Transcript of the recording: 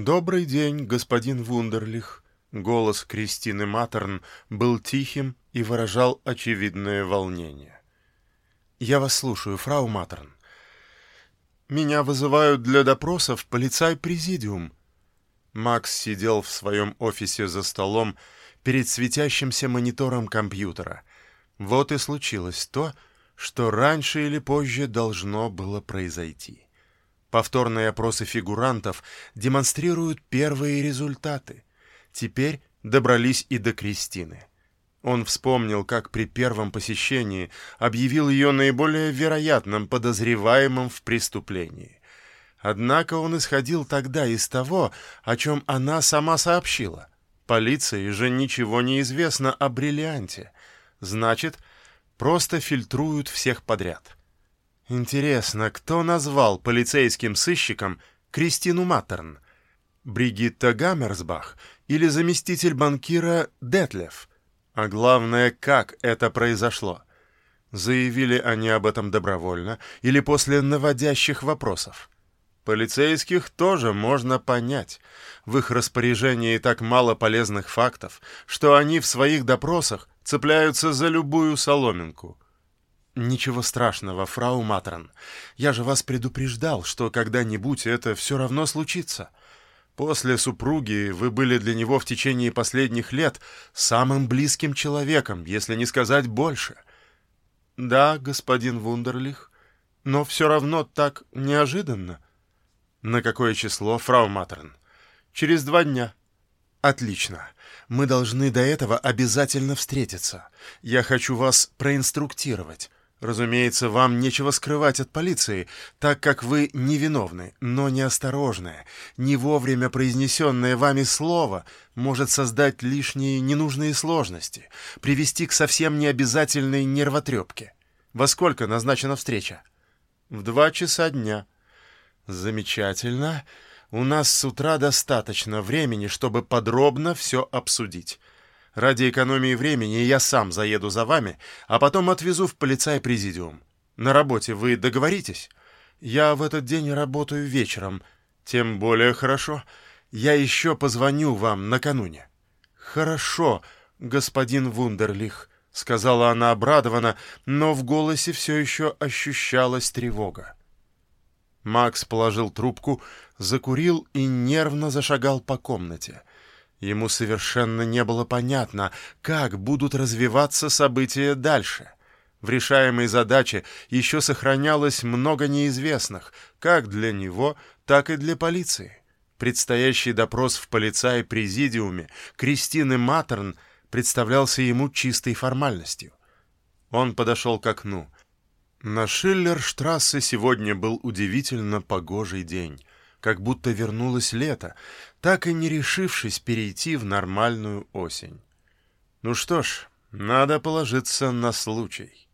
«Добрый день, господин Вундерлих». Голос Кристины Матерн был тихим и выражал очевидное волнение. «Я вас слушаю, фрау Матерн». «Меня вызывают для допросов полицай-президиум». Макс сидел в своем офисе за столом перед светящимся монитором компьютера. Вот и случилось то, что раньше или позже должно было произойти. Повторные опросы фигурантов демонстрируют первые результаты. Теперь добрались и до Кристины. Он вспомнил, как при первом посещении объявил ее наиболее вероятным подозреваемым в преступлении. Однако он исходил тогда из того, о чем она сама сообщила. Полиции же ничего не известно о бриллианте. Значит, просто фильтруют всех подряд. Интересно, кто назвал полицейским сыщиком Кристину Маттерн? Бригитта Гаммерсбах или заместитель банкира Детлев? А главное, как это произошло? Заявили они об этом добровольно или после наводящих вопросов? Полицейских тоже можно понять. В их распоряжении так мало полезных фактов, что они в своих допросах цепляются за любую соломинку. «Ничего страшного, фрау Матрон. Я же вас предупреждал, что когда-нибудь это все равно случится. После супруги вы были для него в течение последних лет самым близким человеком, если не сказать больше». «Да, господин Вундерлих, но все равно так неожиданно». «На какое число, фрау Матрон?» «Через два дня». «Отлично. Мы должны до этого обязательно встретиться. Я хочу вас проинструктировать». Разумеется, вам нечего скрывать от полиции, так как вы невиновны, но неосторожное, не вовремя произнесенное вами слово может создать лишние ненужные сложности, привести к совсем необязательной нервотрепке. Во сколько назначена встреча? В два часа дня. Замечательно. У нас с утра достаточно времени, чтобы подробно все обсудить. Ради экономии времени я сам заеду за вами, а потом отвезу в полицай-президиум. На работе вы договоритесь? Я в этот день работаю вечером. Тем более хорошо. Я еще позвоню вам накануне. Хорошо, господин Вундерлих, сказала она обрадованно, но в голосе все еще ощущалась тревога. Макс положил трубку, закурил и нервно зашагал по комнате. Ему совершенно не было понятно, как будут развиваться события дальше. В решаемой задаче еще сохранялось много неизвестных, как для него, так и для полиции. Предстоящий допрос в полицай-президиуме Кристины Матерн представлялся ему чистой формальностью. Он подошел к окну. На Шиллерштрассе сегодня был удивительно погожий день как будто вернулось лето, так и не решившись перейти в нормальную осень. Ну что ж, надо положиться на случай.